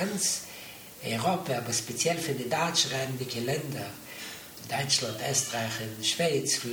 ganz Europa, aber speziell für die deutschsprachige Länder, Deutschland, Österreich und Schweiz,